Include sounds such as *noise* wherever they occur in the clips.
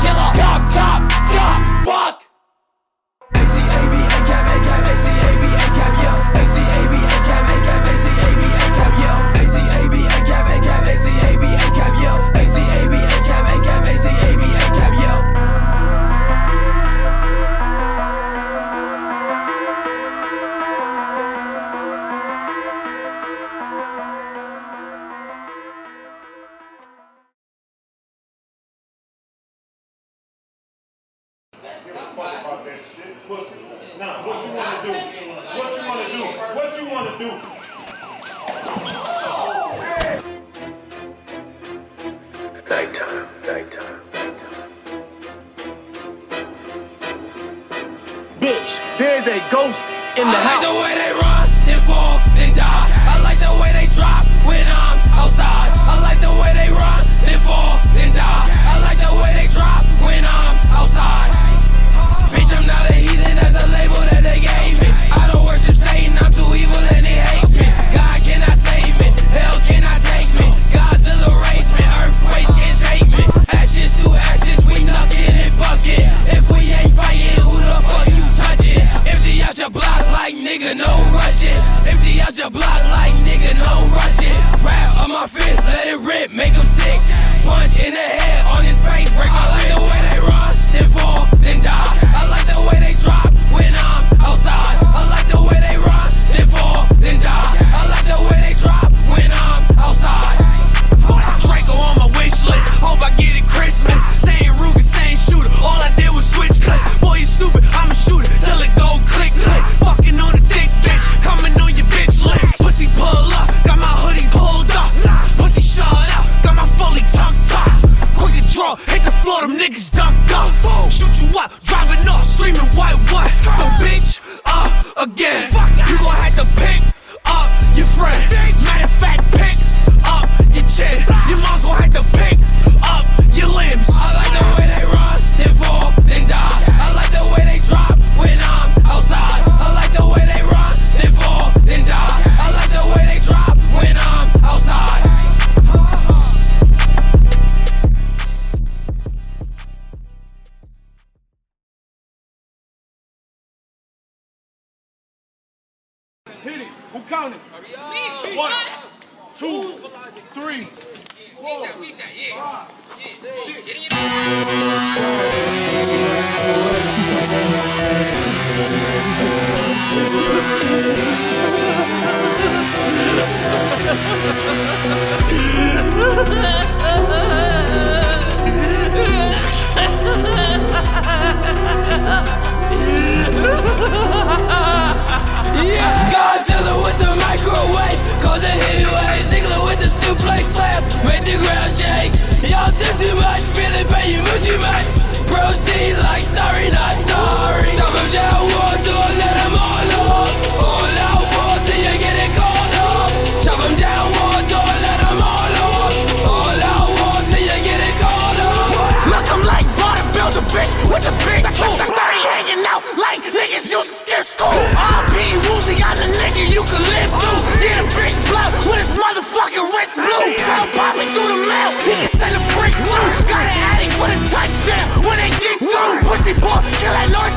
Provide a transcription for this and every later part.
killer. that shit. Pussy. Now, what you want to do? What you want to do? What you want to do? Nighttime, nighttime, nighttime. Bitch, there's a ghost in the I house. like nigga, no rushing. Empty out your block like nigga, no rushing. Rap on my fist, let it rip, make him sick. Punch in the head on his face, break my leg. I like the way they run, then fall, then die. I like the way they drop. Shoot you up, driving off, screaming white what? The bitch, uh, again. count it. One, two, three, four, five, six. *laughs* Godzilla with the microwave. Causing heat waves Ziggler with the suplex slam Make the ground shake. Y'all do too much Feeling pain, you move too much. Proceed like sorry, not sorry. Stop him down, one, disco. I'll be woozy, I'm the nigga you can live through. Yeah, a big block with his motherfucking wrist blue. Fell popping through the mail, he can send a brick through. Got an addict for the touchdown when they get through. Pussy boy, kill that noise.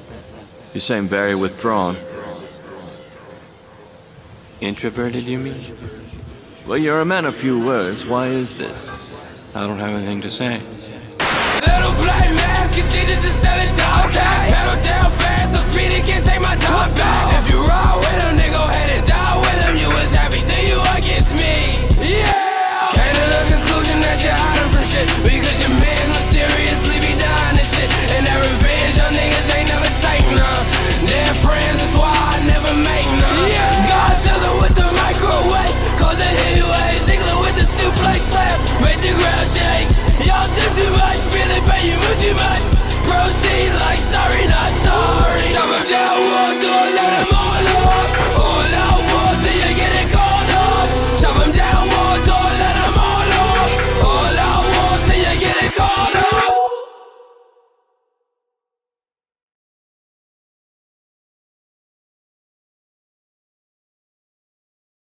You seem very withdrawn. Introverted, you mean? Well, you're a man of few words. Why is this? I don't have anything to say. too much